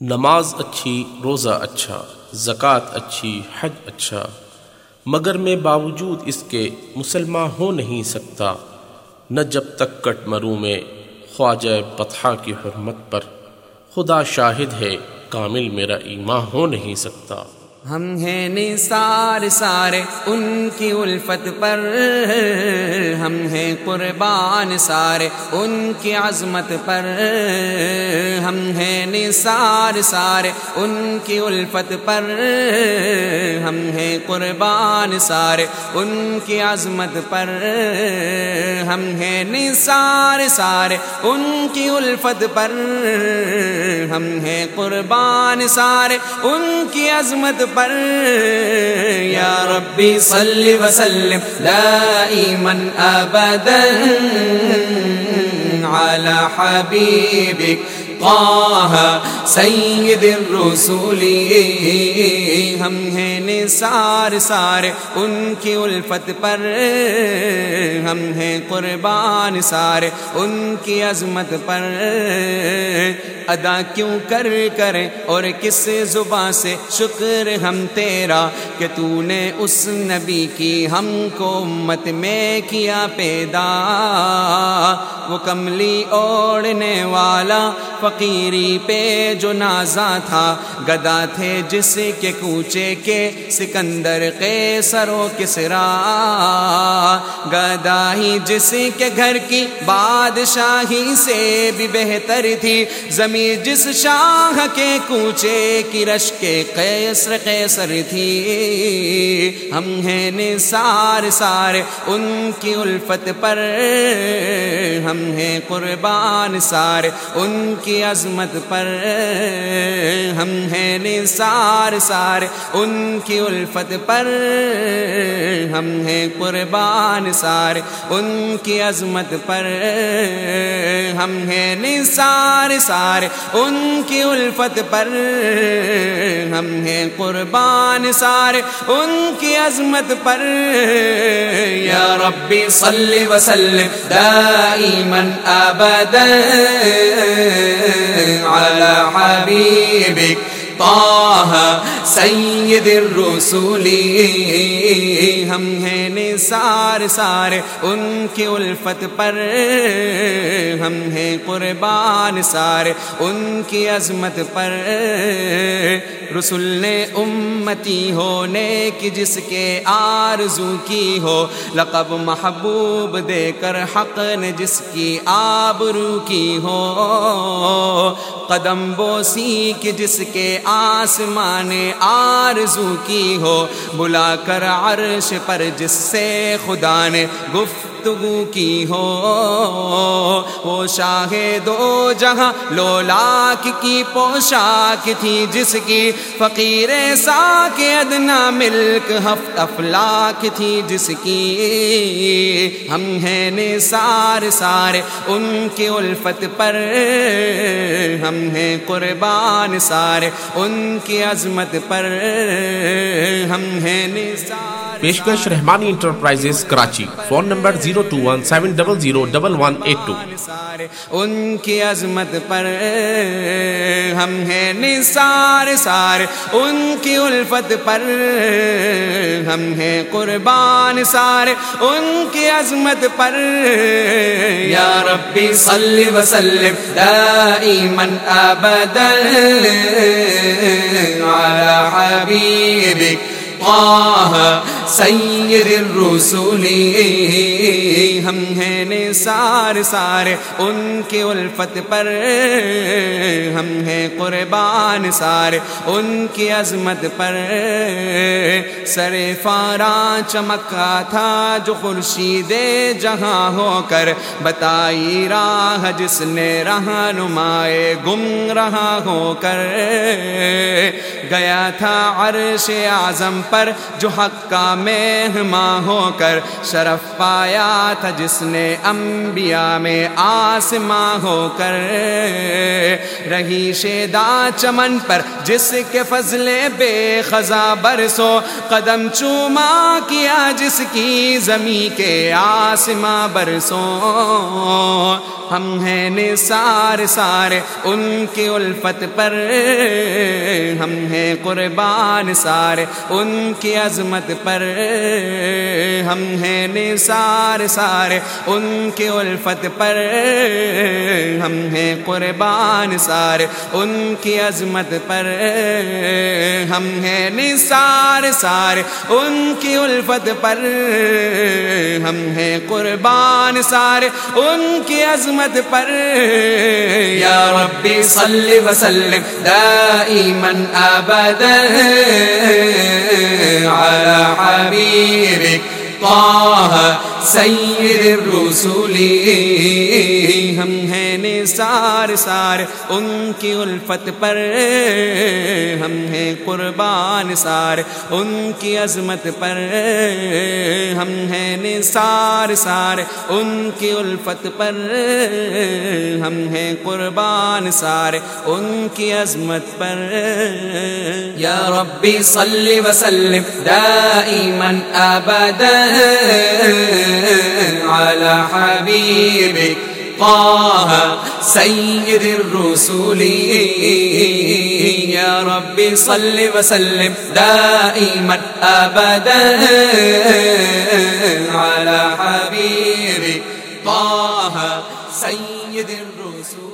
نماز اچھی، روزہ اچھا زکوٰۃ اچھی، حج اچھا۔ مگر میں باوجود اس کے مسلمان ہو نہیں سکتا، نہ جب تک کٹ مروں میں خواجہ پتھا کی حرمت پر۔ خدا شاہد ہے، کامل میرا ایمان ہو نہیں سکتا۔ ہم ہیں نثار سارے ان کی الفت پر۔ ہم ہیں قربان سارے ان کی عظمت پر۔ ہم ہیں نثار سارے ان کی الفت پر۔ ہم ہیں قربان سارے ان کی عظمت پر۔ ہم ہیں نثار سارے ان کی الفت پر۔ ہم ہیں قربان سارے ان کی عظمت پر. یا ربی صلی وسلم دائما ابدا. على حبیبک طه سید الرسول، ہم ہیں نثار سارے ان کی الفت پر، ہم ہیں قربان سارے ان کی عظمت پر۔ ادا کیوں کر کریں اور کس زباں سے شکر ہم تیرا کہ تو نے اس نبی کی ہم کو امت میں کیا پیدا۔ وہ کملی اوڑنے والا فقیری پہ جو نازا تھا، گدا تھے جس کے کوچے کے سکندر کے سرو کسرا۔ گدا ہی جس کے گھر کی بادشاہی سے بھی بہتر تھی۔ زمین جس شاہ کے کوچے کی رش کے قیصر قیصر تھی۔ ہم ہیں نثار سارے ان کی الفت پر۔ ہم ہیں قربان سارے ان کی عظمت پر ہم ہیں نثار سارے، ان کی الفت پر ہم ہیں قربان سارے، ان کی عظمت پر ہم ہیں نثار سارے، ان کی الفت پر ہم ہیں قربان سارے ان کی عظمت پر۔ یا ربی صلی وسلم دائما ابدا علی حبیبک۔ طه سید الرسول. ہم ہیں نثار سارے ان کی الفت پر. ہم ہیں قربان سارے ان کی عظمت پر. رسول نے امتی ہونے کی جس کے آرزو کی ہو. لقب محبوب دے کر حق نے جس کی آبرو کی ہو. قدم بوسی کی جس کے آسمان نے آرزو کی ہو بلا کر عرش پر جس سے خدا نے گفت گفتگو کی ہو۔ وہ شاہ دو جہاں لولاک کی پوشاک تھی، جس کی فقیر سا کے ادنا ملک ہفت افلاک تھی، جس کی ہم ہیں نثار سارے ان کی الفت پر۔ ہم ہیں قربان سارے ان کی عظمت پر۔ ہم ہیں نثار پیشکش Rahmani enterprises Karachi. Phone number zero two one seven double zero double one eight two. سارے ان کی عظمت پر ہم ہیں نثار سارے ان کی الفت پر ہم ہیں قربان سارے ان کی عظمت پر یا ربی صلی وسلم دائما ابدا على حبيبك طه سید الرسول. ہم ہیں نثار سارے، ان کی الفت پر۔ ہم ہیں قربان سارے، ان کی عظمت پر۔ سر فارا چمکا تھا جو خورشید جہاں ہو کر۔ بتائی راہ جس نے رہا نمائے گم رہا ہو کر۔ گیا تھا عرش اعظم پر جو حق کا مہماں ہو کر۔ شرف پایا تھا جس نے انبیاء میں آسماں ہو کر رہی شیدا چمن پر، جس کے فضل بے خزاں برسو قدم چوما کیا، جس کی زمیں کے آسماں برسوں ہم ہیں نثار سارے ان کی الفت پر۔ ہم ہیں قربان سارے ان کی عظمت پر۔ ہم ہیں نثار سارے ان کی الفت پر۔ ہم ہیں قربان سارے ان کی عظمت پر۔ ہم ہیں نثار سارے ان کی الفت پر۔ ہم ہیں قربان سارے ان کی عظمت پر. یا ربی صلی وسلم دائما ابدا على حبيبك طه سید الرسولی ہم ہیں نثار سار ان کی الفت پر. ہم ہیں قربان سار ان کی عظمت پر. ہم ہیں نثار سار ان کی الفت پر. ہم ہیں قربان سار ان کی عظمت پر. یا ربی صلی وسلم دائما ابدا. على حبيبك طه، سيد الرسل. يا ربي صل وسلم دائما ابدا على حبيبك طه، سيد الرسل.